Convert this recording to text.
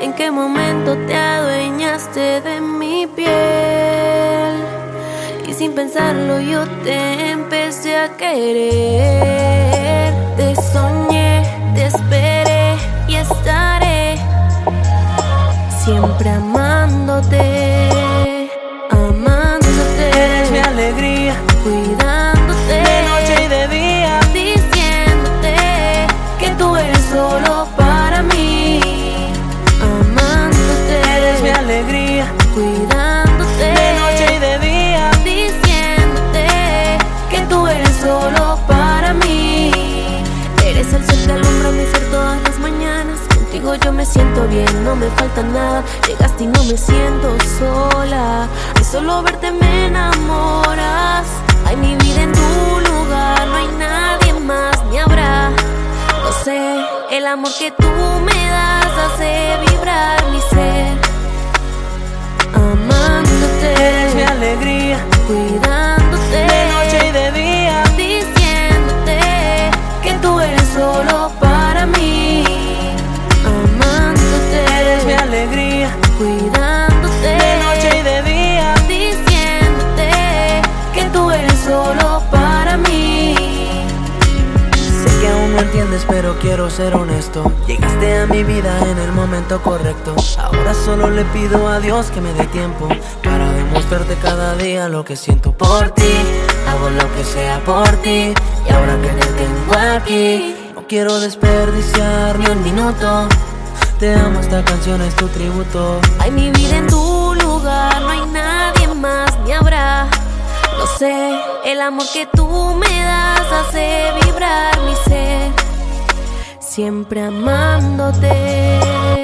en qué momento te adueñaste de mi piel. Y sin pensarlo yo te empecé a querer. Te soñé, te esperé y estaré siempre amándote, amándote. Eres mi alegría, cuida bien, no me falta nada. Llegaste y no me siento sola. De solo verte me enamoras. Hay mi vida en tu lugar, no hay nadie más ni habrá. Lo sé, el amor que tú me das hace vibrar mi ser. Amándote, Eres mi alegría, No entiendes, pero quiero ser honesto. Llegaste a mi vida en el momento correcto. Ahora solo le pido a Dios que me dé tiempo para demostrarte cada día lo que siento por ti. Hago lo que sea por ti. Y ahora que te tengo aquí, no quiero desperdiciar ni un minuto. Te amo, esta canción es tu tributo. Hay mi vida en tu lugar, no hay nadie más ni habrá. Lo sé, el amor que tú me das hace vibrar. Siempre amándote.